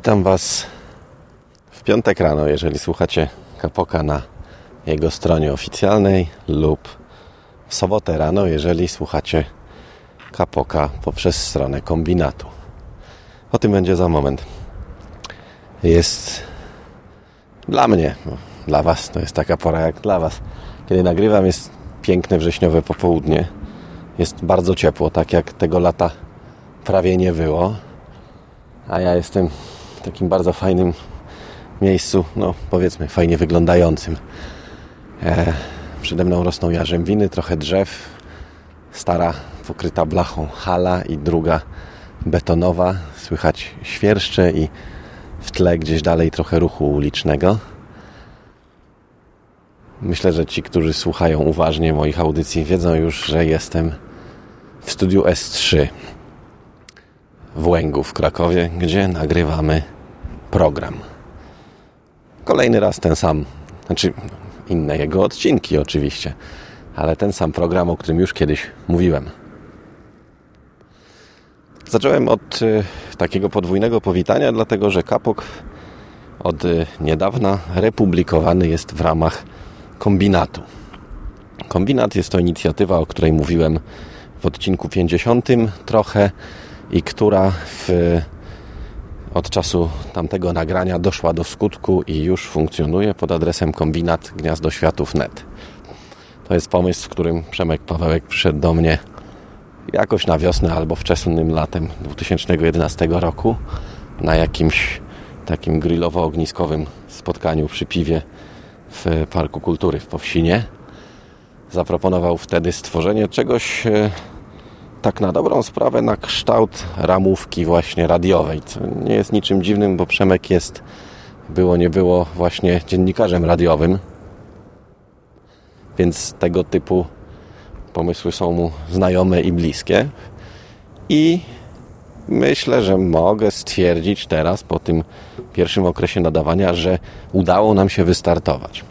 Witam Was w piątek rano, jeżeli słuchacie Kapoka na jego stronie oficjalnej lub w sobotę rano, jeżeli słuchacie Kapoka poprzez stronę kombinatu. O tym będzie za moment. Jest dla mnie, bo dla Was to jest taka pora jak dla Was. Kiedy nagrywam jest piękne wrześniowe popołudnie. Jest bardzo ciepło, tak jak tego lata prawie nie było. A ja jestem w takim bardzo fajnym miejscu, no powiedzmy fajnie wyglądającym. E, przede mną rosną jarzębiny, trochę drzew, stara pokryta blachą hala i druga betonowa. Słychać świerszcze i w tle gdzieś dalej trochę ruchu ulicznego. Myślę, że ci, którzy słuchają uważnie moich audycji, wiedzą już, że jestem w studiu S3 w Łęgu w Krakowie, gdzie nagrywamy program. Kolejny raz ten sam, znaczy inne jego odcinki oczywiście, ale ten sam program, o którym już kiedyś mówiłem. Zacząłem od y, takiego podwójnego powitania, dlatego że Kapok od y, niedawna republikowany jest w ramach kombinatu. Kombinat jest to inicjatywa, o której mówiłem w odcinku 50 trochę i która w, od czasu tamtego nagrania doszła do skutku i już funkcjonuje pod adresem kombinat Gniazdo Światów.net. To jest pomysł, w którym Przemek Pawełek przyszedł do mnie jakoś na wiosnę albo wczesnym latem 2011 roku na jakimś takim grillowo-ogniskowym spotkaniu przy piwie w Parku Kultury w Powsinie. Zaproponował wtedy stworzenie czegoś e, tak na dobrą sprawę na kształt ramówki właśnie radiowej, co nie jest niczym dziwnym, bo Przemek jest, było nie było, właśnie dziennikarzem radiowym, więc tego typu pomysły są mu znajome i bliskie. I myślę, że mogę stwierdzić teraz po tym pierwszym okresie nadawania, że udało nam się wystartować.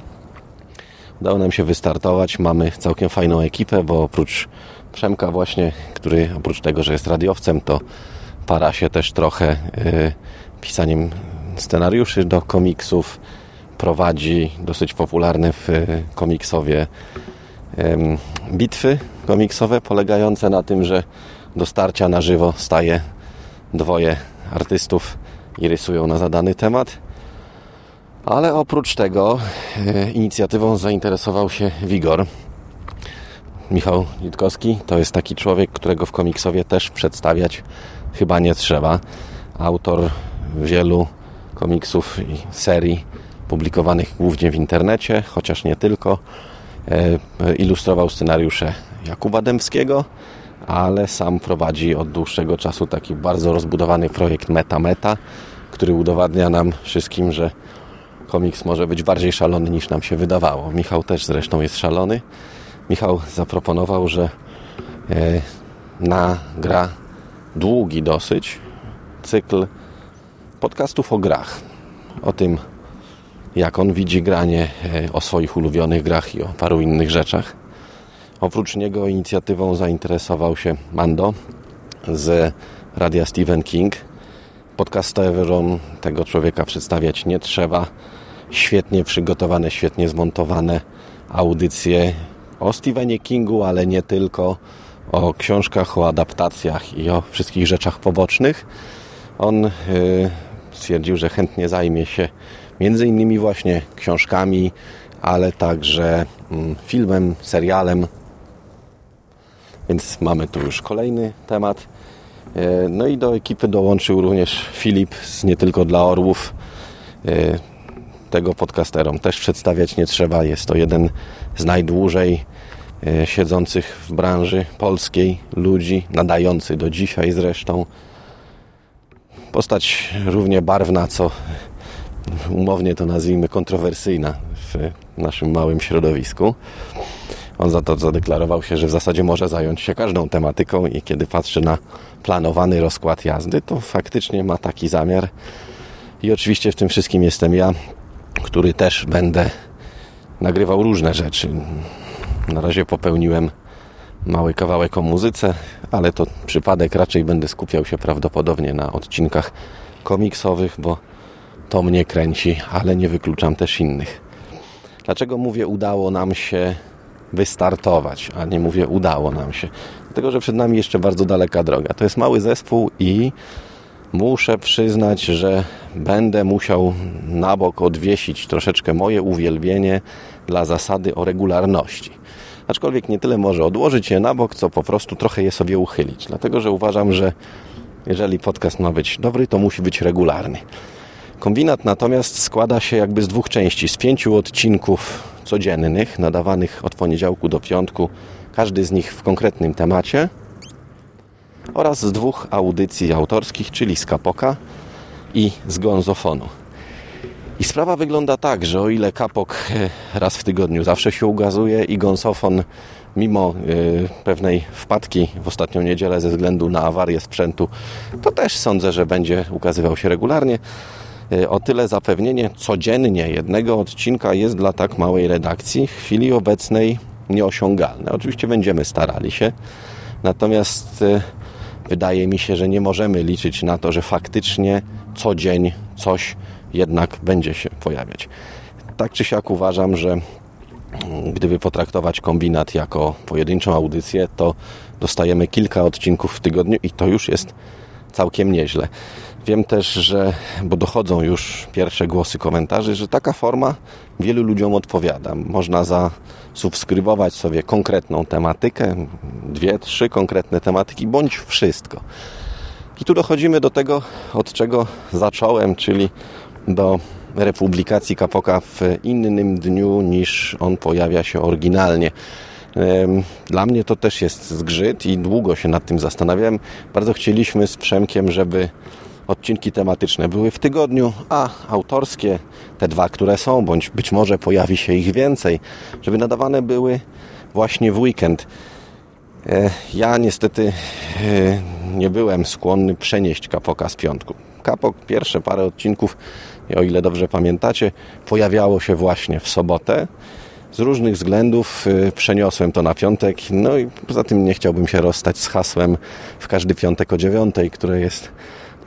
Udało nam się wystartować, mamy całkiem fajną ekipę, bo oprócz Przemka właśnie, który oprócz tego, że jest radiowcem, to para się też trochę y, pisaniem scenariuszy do komiksów, prowadzi dosyć popularne w y, komiksowie y, bitwy komiksowe, polegające na tym, że do starcia na żywo staje dwoje artystów i rysują na zadany temat. Ale oprócz tego e, inicjatywą zainteresował się Wigor. Michał Jitkowski to jest taki człowiek, którego w komiksowie też przedstawiać chyba nie trzeba. Autor wielu komiksów i serii publikowanych głównie w internecie, chociaż nie tylko. E, ilustrował scenariusze Jakuba Dębskiego, ale sam prowadzi od dłuższego czasu taki bardzo rozbudowany projekt Meta Meta, który udowadnia nam wszystkim, że komiks może być bardziej szalony niż nam się wydawało. Michał też zresztą jest szalony. Michał zaproponował, że e, nagra długi dosyć cykl podcastów o grach. O tym, jak on widzi granie, e, o swoich ulubionych grach i o paru innych rzeczach. Oprócz niego inicjatywą zainteresował się Mando z radia Stephen King. Podcasterom tego człowieka przedstawiać nie trzeba. Świetnie przygotowane, świetnie zmontowane audycje o Stephenie Kingu, ale nie tylko. O książkach, o adaptacjach i o wszystkich rzeczach pobocznych. On yy, stwierdził, że chętnie zajmie się między innymi właśnie książkami, ale także mm, filmem, serialem więc mamy tu już kolejny temat. E, no i do ekipy dołączył również Filip z Nie Tylko dla Orłów. Tego podcasterom też przedstawiać nie trzeba. Jest to jeden z najdłużej e, siedzących w branży polskiej ludzi, nadający do dzisiaj zresztą. Postać równie barwna, co umownie to nazwijmy kontrowersyjna w naszym małym środowisku. On za to zadeklarował się, że w zasadzie może zająć się każdą tematyką i kiedy patrzy na planowany rozkład jazdy, to faktycznie ma taki zamiar. I oczywiście w tym wszystkim jestem ja, który też będę nagrywał różne rzeczy. Na razie popełniłem mały kawałek o muzyce, ale to przypadek. Raczej będę skupiał się prawdopodobnie na odcinkach komiksowych, bo to mnie kręci, ale nie wykluczam też innych. Dlaczego mówię udało nam się wystartować, a nie mówię udało nam się? Dlatego, że przed nami jeszcze bardzo daleka droga. To jest mały zespół i muszę przyznać, że będę musiał na bok odwiesić troszeczkę moje uwielbienie dla zasady o regularności. Aczkolwiek nie tyle może odłożyć je na bok, co po prostu trochę je sobie uchylić. Dlatego, że uważam, że jeżeli podcast ma być dobry, to musi być regularny. Kombinat natomiast składa się jakby z dwóch części. Z pięciu odcinków codziennych, nadawanych od poniedziałku do piątku, każdy z nich w konkretnym temacie oraz z dwóch audycji autorskich, czyli z Kapoka i z Gonzofonu. I sprawa wygląda tak, że o ile Kapok e, raz w tygodniu zawsze się ugazuje i Gonsofon mimo e, pewnej wpadki w ostatnią niedzielę ze względu na awarię sprzętu, to też sądzę, że będzie ukazywał się regularnie. E, o tyle zapewnienie codziennie jednego odcinka jest dla tak małej redakcji w chwili obecnej nieosiągalne. Oczywiście będziemy starali się, natomiast wydaje mi się, że nie możemy liczyć na to, że faktycznie co dzień coś jednak będzie się pojawiać. Tak czy siak uważam, że gdyby potraktować kombinat jako pojedynczą audycję, to dostajemy kilka odcinków w tygodniu i to już jest całkiem nieźle. Wiem też, że, bo dochodzą już pierwsze głosy komentarzy, że taka forma wielu ludziom odpowiada. Można zasubskrybować sobie konkretną tematykę, dwie, trzy konkretne tematyki, bądź wszystko. I tu dochodzimy do tego, od czego zacząłem, czyli do republikacji Kapoka w innym dniu niż on pojawia się oryginalnie. Dla mnie to też jest zgrzyt i długo się nad tym zastanawiałem. Bardzo chcieliśmy z Przemkiem, żeby odcinki tematyczne były w tygodniu, a autorskie, te dwa, które są, bądź być może pojawi się ich więcej, żeby nadawane były właśnie w weekend. E, ja niestety e, nie byłem skłonny przenieść Kapoka z piątku. Kapok pierwsze parę odcinków, o ile dobrze pamiętacie, pojawiało się właśnie w sobotę. Z różnych względów y, przeniosłem to na piątek, no i poza tym nie chciałbym się rozstać z hasłem w każdy piątek o dziewiątej, które jest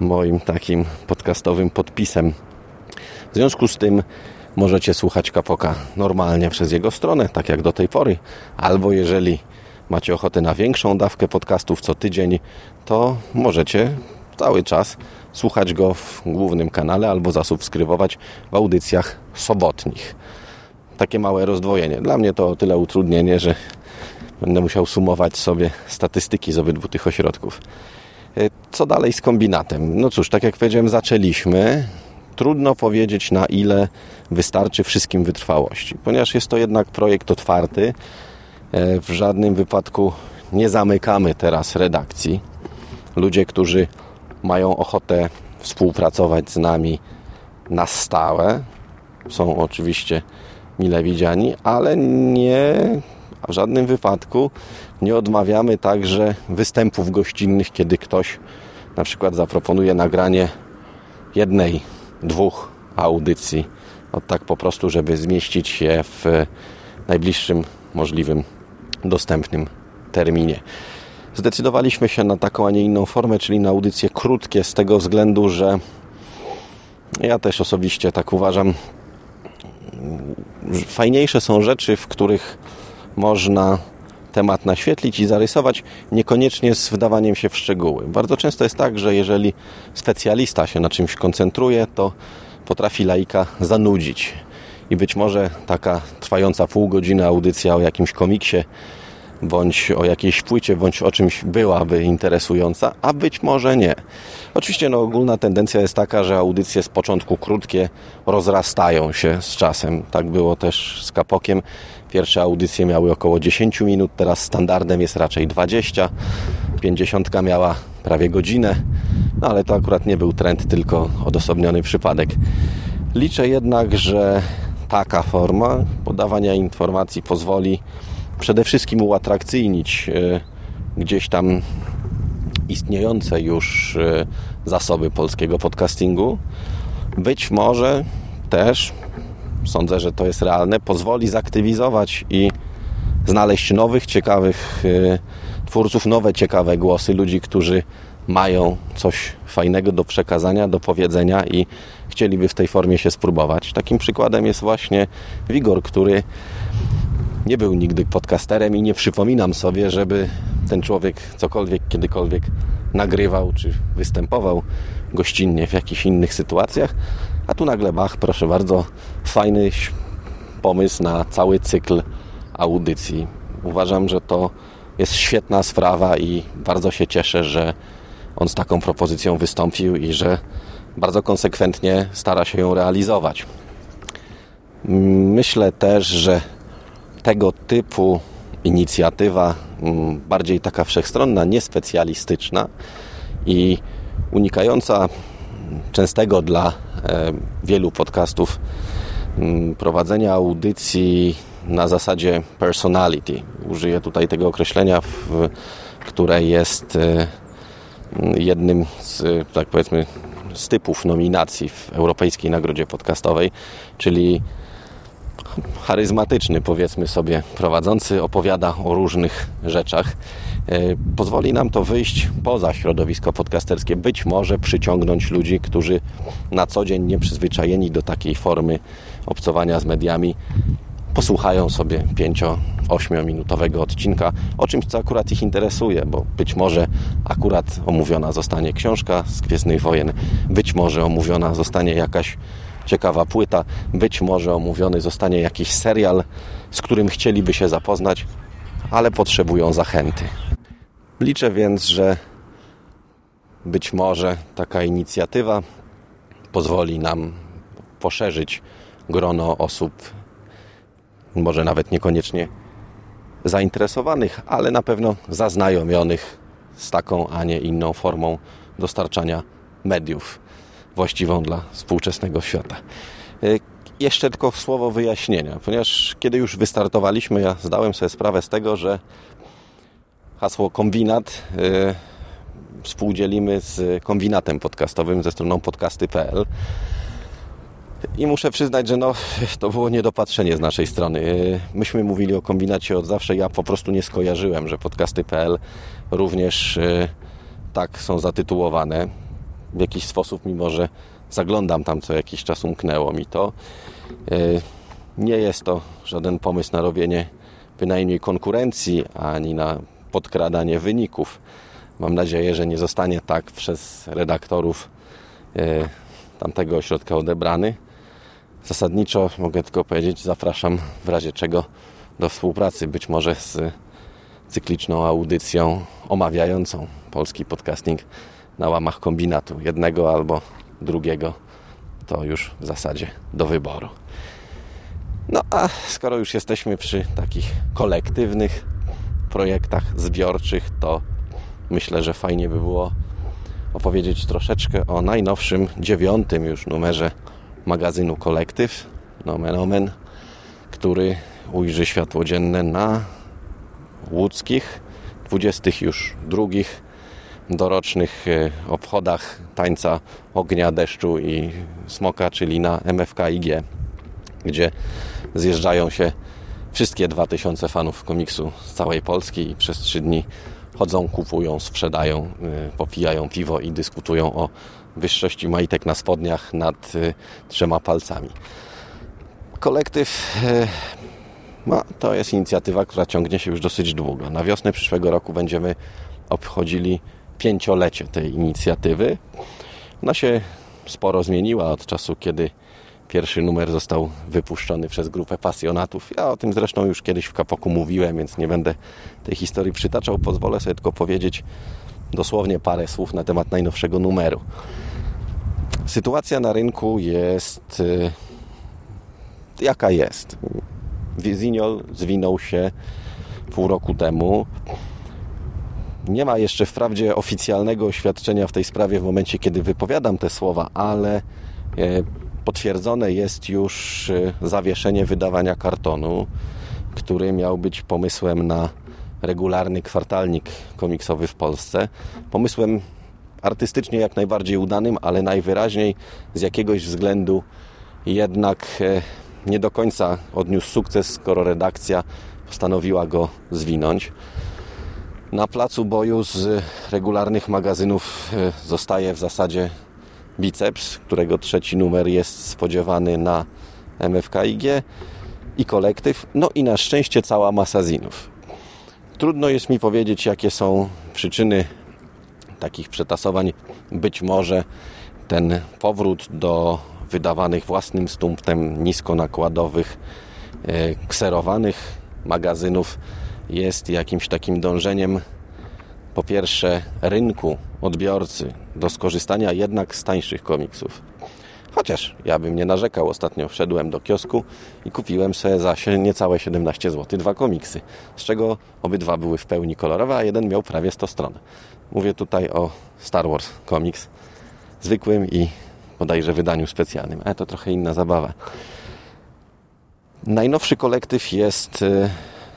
moim takim podcastowym podpisem. W związku z tym możecie słuchać Kapoka normalnie przez jego stronę, tak jak do tej pory, albo jeżeli macie ochotę na większą dawkę podcastów co tydzień, to możecie cały czas słuchać go w głównym kanale albo zasubskrybować w audycjach sobotnich. Takie małe rozdwojenie. Dla mnie to o tyle utrudnienie, że będę musiał sumować sobie statystyki z obydwu tych ośrodków. E, co dalej z kombinatem? No cóż, tak jak powiedziałem, zaczęliśmy. Trudno powiedzieć, na ile wystarczy wszystkim wytrwałości, ponieważ jest to jednak projekt otwarty. E, w żadnym wypadku nie zamykamy teraz redakcji. Ludzie, którzy mają ochotę współpracować z nami na stałe. Są oczywiście mile widziani, ale nie w żadnym wypadku nie odmawiamy także występów gościnnych, kiedy ktoś na przykład zaproponuje nagranie jednej, dwóch audycji. O tak po prostu, żeby zmieścić się w najbliższym możliwym dostępnym terminie zdecydowaliśmy się na taką, a nie inną formę, czyli na audycje krótkie, z tego względu, że ja też osobiście tak uważam, fajniejsze są rzeczy, w których można temat naświetlić i zarysować, niekoniecznie z wdawaniem się w szczegóły. Bardzo często jest tak, że jeżeli specjalista się na czymś koncentruje, to potrafi laika zanudzić. I być może taka trwająca pół godziny audycja o jakimś komiksie bądź o jakiejś płycie, bądź o czymś byłaby interesująca, a być może nie. Oczywiście no, ogólna tendencja jest taka, że audycje z początku krótkie rozrastają się z czasem. Tak było też z Kapokiem. Pierwsze audycje miały około 10 minut, teraz standardem jest raczej 20. 50 miała prawie godzinę, no ale to akurat nie był trend, tylko odosobniony przypadek. Liczę jednak, że taka forma podawania informacji pozwoli przede wszystkim uatrakcyjnić e, gdzieś tam istniejące już e, zasoby polskiego podcastingu. Być może też, sądzę, że to jest realne, pozwoli zaktywizować i znaleźć nowych, ciekawych e, twórców, nowe, ciekawe głosy, ludzi, którzy mają coś fajnego do przekazania, do powiedzenia i chcieliby w tej formie się spróbować. Takim przykładem jest właśnie Wigor, który nie był nigdy podcasterem i nie przypominam sobie, żeby ten człowiek cokolwiek, kiedykolwiek nagrywał czy występował gościnnie w jakichś innych sytuacjach. A tu nagle Bach, proszę bardzo, fajny pomysł na cały cykl audycji. Uważam, że to jest świetna sprawa i bardzo się cieszę, że on z taką propozycją wystąpił i że bardzo konsekwentnie stara się ją realizować. Myślę też, że tego typu inicjatywa, mm, bardziej taka wszechstronna, niespecjalistyczna i unikająca częstego dla wielu podcastów mm, prowadzenia audycji na zasadzie personality. Użyję tutaj tego określenia, które jest e, jednym z, tak powiedzmy, z typów nominacji w Europejskiej Nagrodzie Podcastowej, czyli charyzmatyczny, powiedzmy sobie, prowadzący opowiada o różnych rzeczach. E, pozwoli nam to wyjść poza środowisko podcasterskie, być może przyciągnąć ludzi, którzy na co dzień nieprzyzwyczajeni do takiej formy obcowania z mediami posłuchają sobie 5-8 minutowego odcinka o czymś, co akurat ich interesuje, bo być może akurat omówiona zostanie książka z Gwiezdnych Wojen, być może omówiona zostanie jakaś ciekawa płyta, być może omówiony zostanie jakiś serial, z którym chcieliby się zapoznać, ale potrzebują zachęty. Liczę więc, że być może taka inicjatywa pozwoli nam poszerzyć grono osób, może nawet niekoniecznie zainteresowanych, ale na pewno zaznajomionych z taką, a nie inną formą dostarczania mediów właściwą dla współczesnego świata. E, jeszcze tylko słowo wyjaśnienia, ponieważ kiedy już wystartowaliśmy, ja zdałem sobie sprawę z tego, że hasło kombinat e, współdzielimy z kombinatem podcastowym, ze stroną podcasty.pl. I muszę przyznać, że no, to było niedopatrzenie z naszej strony. Myśmy mówili o kombinacie od zawsze. Ja po prostu nie skojarzyłem, że podcasty.pl również tak są zatytułowane w jakiś sposób, mimo że zaglądam tam co jakiś czas, umknęło mi to. E, nie jest to żaden pomysł na robienie bynajmniej konkurencji, ani na podkradanie wyników. Mam nadzieję, że nie zostanie tak przez redaktorów e, tamtego ośrodka odebrany. Zasadniczo mogę tylko powiedzieć, zapraszam w razie czego do współpracy, być może z cykliczną audycją omawiającą polski podcasting na łamach kombinatu jednego albo drugiego to już w zasadzie do wyboru. No a skoro już jesteśmy przy takich kolektywnych projektach zbiorczych, to myślę, że fajnie by było opowiedzieć troszeczkę o najnowszym, dziewiątym już numerze magazynu Kolektyw, nomen omen, który ujrzy światło dzienne na łódzkich, 20 już drugich dorocznych e, obchodach tańca ognia, deszczu i smoka, czyli na MFKIG, gdzie zjeżdżają się wszystkie 2000 fanów komiksu z całej Polski i przez 3 dni chodzą, kupują, sprzedają, e, popijają piwo i dyskutują o wyższości majtek na spodniach nad e, trzema palcami. Kolektyw no, to jest inicjatywa, która ciągnie się już dosyć długo. Na wiosnę przyszłego roku będziemy obchodzili pięciolecie tej inicjatywy. Ona się sporo zmieniła od czasu, kiedy pierwszy numer został wypuszczony przez grupę pasjonatów. Ja o tym zresztą już kiedyś w Kapoku mówiłem, więc nie będę tej historii przytaczał. Pozwolę sobie tylko powiedzieć dosłownie parę słów na temat najnowszego numeru. Sytuacja na rynku jest y, jaka jest. Zinol zwinął się pół roku temu. Nie ma jeszcze wprawdzie oficjalnego oświadczenia w tej sprawie w momencie, kiedy wypowiadam te słowa, ale e, potwierdzone jest już e, zawieszenie wydawania kartonu, który miał być pomysłem na regularny kwartalnik komiksowy w Polsce. Pomysłem artystycznie jak najbardziej udanym, ale najwyraźniej z jakiegoś względu jednak e, nie do końca odniósł sukces, skoro redakcja postanowiła go zwinąć. Na placu boju z regularnych magazynów e, zostaje w zasadzie biceps, którego trzeci numer jest spodziewany na MFKIG i kolektyw, no i na szczęście cała masa zinów. Trudno jest mi powiedzieć, jakie są przyczyny takich przetasowań. Być może ten powrót do wydawanych własnym stumptem niskonakładowych, e, kserowanych magazynów jest jakimś takim dążeniem po pierwsze rynku odbiorcy do skorzystania jednak z tańszych komiksów. Chociaż ja bym nie narzekał. Ostatnio wszedłem do kiosku i kupiłem sobie za niecałe 17 zł dwa komiksy, z czego obydwa były w pełni kolorowe, a jeden miał prawie 100 stron. Mówię tutaj o Star Wars komiks zwykłym i bodajże wydaniu specjalnym, ale to trochę inna zabawa. Najnowszy kolektyw jest y,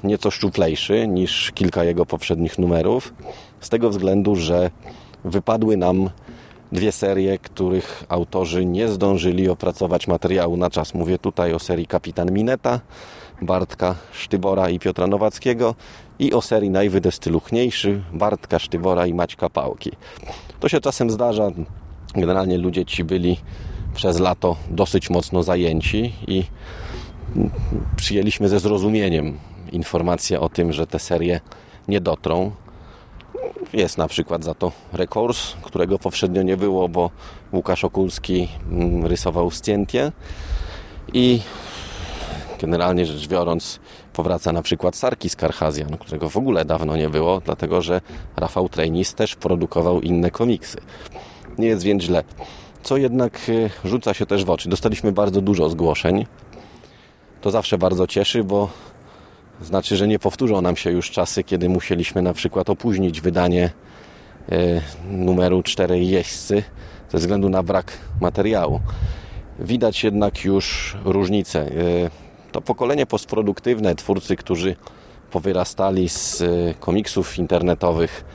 nieco szczuplejszy niż kilka jego poprzednich numerów, z tego względu, że wypadły nam dwie serie, których autorzy nie zdążyli opracować materiału na czas. Mówię tutaj o serii Kapitan Mineta, Bartka Sztybora i Piotra Nowackiego i o serii najwydestyluchniejszy Bartka Sztybora i Maćka Pałki. To się czasem zdarza. Generalnie ludzie ci byli przez lato dosyć mocno zajęci i przyjęliśmy ze zrozumieniem informację o tym, że te serie nie dotrą. Jest na przykład za to rekurs, którego poprzednio nie było, bo Łukasz Okulski mm, rysował scjętie i generalnie rzecz biorąc powraca na przykład Sarkis Karhazian, którego w ogóle dawno nie było, dlatego że Rafał Trejnis też produkował inne komiksy. Nie jest więc źle. Co jednak y, rzuca się też w oczy. Dostaliśmy bardzo dużo zgłoszeń. To zawsze bardzo cieszy, bo znaczy, że nie powtórzą nam się już czasy, kiedy musieliśmy na przykład opóźnić wydanie e, numeru 4 jeźdźcy ze względu na brak materiału. Widać jednak już różnicę. E, to pokolenie postproduktywne, twórcy, którzy powyrastali z e, komiksów internetowych,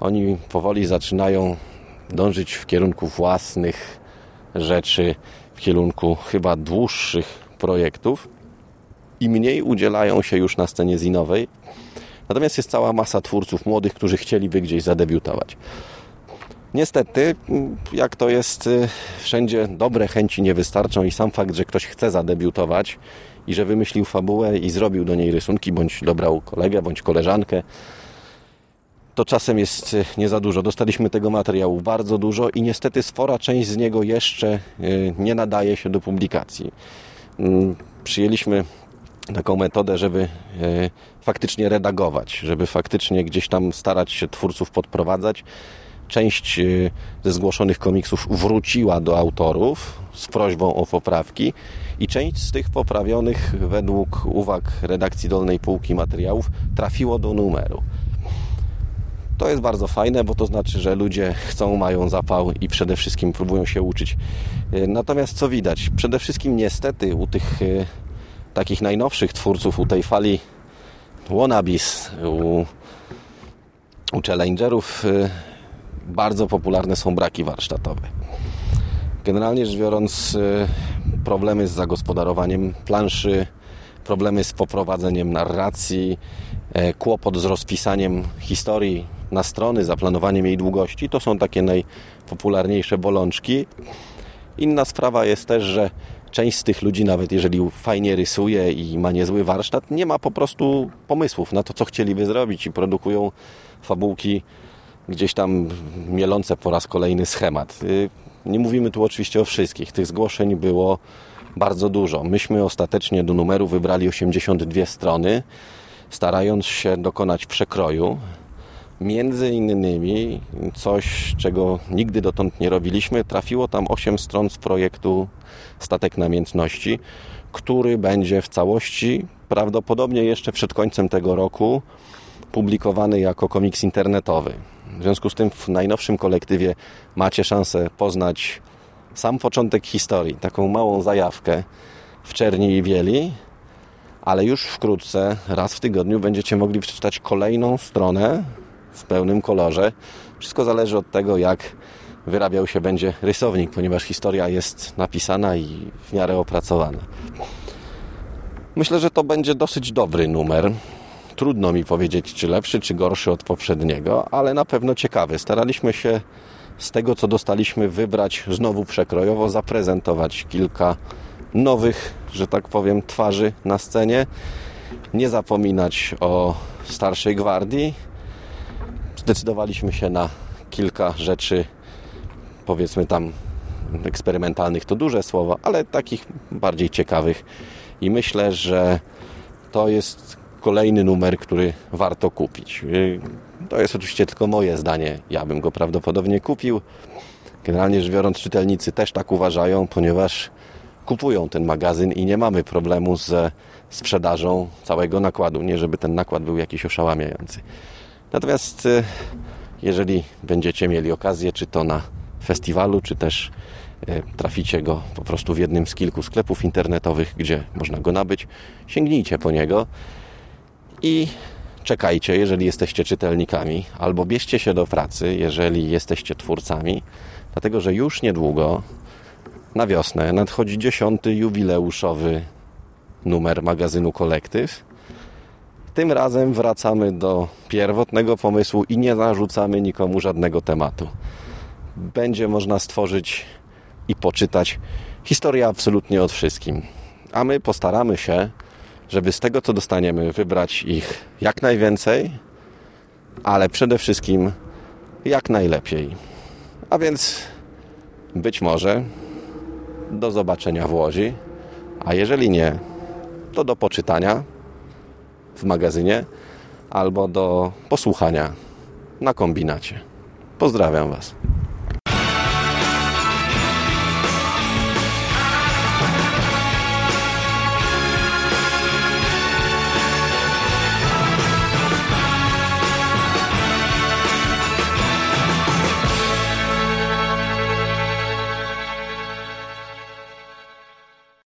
oni powoli zaczynają dążyć w kierunku własnych rzeczy, w kierunku chyba dłuższych projektów i mniej udzielają się już na scenie zinowej. Natomiast jest cała masa twórców młodych, którzy chcieliby gdzieś zadebiutować. Niestety, jak to jest y, wszędzie, dobre chęci nie wystarczą i sam fakt, że ktoś chce zadebiutować i że wymyślił fabułę i zrobił do niej rysunki, bądź dobrał kolegę, bądź koleżankę, to czasem jest y, nie za dużo. Dostaliśmy tego materiału bardzo dużo i niestety spora część z niego jeszcze y, nie nadaje się do publikacji. Mm, przyjęliśmy taką metodę, żeby e, faktycznie redagować, żeby faktycznie gdzieś tam starać się twórców podprowadzać. Część e, ze zgłoszonych komiksów wróciła do autorów z prośbą o poprawki i część z tych poprawionych według uwag redakcji dolnej półki materiałów trafiło do numeru. To jest bardzo fajne, bo to znaczy, że ludzie chcą, mają zapał i przede wszystkim próbują się uczyć. E, natomiast co widać? Przede wszystkim niestety u tych takich najnowszych twórców u tej fali wannabis, u, u challengerów y, bardzo popularne są braki warsztatowe. Generalnie rzecz biorąc, y, problemy z zagospodarowaniem planszy, problemy z poprowadzeniem narracji, e, kłopot z rozpisaniem historii na strony, zaplanowaniem jej długości to są takie najpopularniejsze bolączki. Inna sprawa jest też, że część z tych ludzi, nawet jeżeli fajnie rysuje i ma niezły warsztat, nie ma po prostu pomysłów na to, co chcieliby zrobić i produkują fabułki gdzieś tam mielące po raz kolejny schemat. Y, nie mówimy tu oczywiście o wszystkich. Tych zgłoszeń było bardzo dużo. Myśmy ostatecznie do numeru wybrali 82 strony, starając się dokonać przekroju. Między innymi coś, czego nigdy dotąd nie robiliśmy, trafiło tam 8 stron z projektu Statek Namiętności, który będzie w całości prawdopodobnie jeszcze przed końcem tego roku publikowany jako komiks internetowy. W związku z tym w najnowszym kolektywie macie szansę poznać sam początek historii, taką małą zajawkę w czerni i bieli, ale już wkrótce, raz w tygodniu będziecie mogli przeczytać kolejną stronę w pełnym kolorze. Wszystko zależy od tego, jak wyrabiał się będzie rysownik, ponieważ historia jest napisana i w miarę opracowana. Myślę, że to będzie dosyć dobry numer. trudno mi powiedzieć, czy lepszy, czy gorszy od poprzedniego, ale na pewno ciekawy. Staraliśmy się z tego, co dostaliśmy, wybrać znowu przekrojowo, zaprezentować kilka nowych, że tak powiem, twarzy na scenie. Nie zapominać o starszej gwardii. Zdecydowaliśmy się na kilka rzeczy, powiedzmy tam eksperymentalnych to duże słowo, ale takich bardziej ciekawych. I myślę, że to jest kolejny numer, który warto kupić. To jest oczywiście tylko moje zdanie. Ja bym go prawdopodobnie kupił. Generalnie rzecz biorąc, czytelnicy też tak uważają, ponieważ kupują ten magazyn i nie mamy problemu ze sprzedażą całego nakładu. Nie, żeby ten nakład był jakiś oszałamiający. Natomiast e, jeżeli będziecie mieli okazję, czy to na festiwalu, czy też e, traficie go po prostu w jednym z kilku sklepów internetowych, gdzie można go nabyć, sięgnijcie po niego i czekajcie, jeżeli jesteście czytelnikami, albo bierzcie się do pracy, jeżeli jesteście twórcami, dlatego że już niedługo na wiosnę nadchodzi dziesiąty jubileuszowy numer magazynu Kolektyw. Tym razem wracamy do pierwotnego pomysłu i nie narzucamy nikomu żadnego tematu. Będzie można stworzyć i poczytać historię absolutnie od wszystkim. A my postaramy się, żeby z tego, co dostaniemy, wybrać ich jak najwięcej, ale przede wszystkim jak najlepiej. A więc być może do zobaczenia w Łodzi, a jeżeli nie, to do poczytania w magazynie albo do posłuchania na kombinacie. Pozdrawiam Was.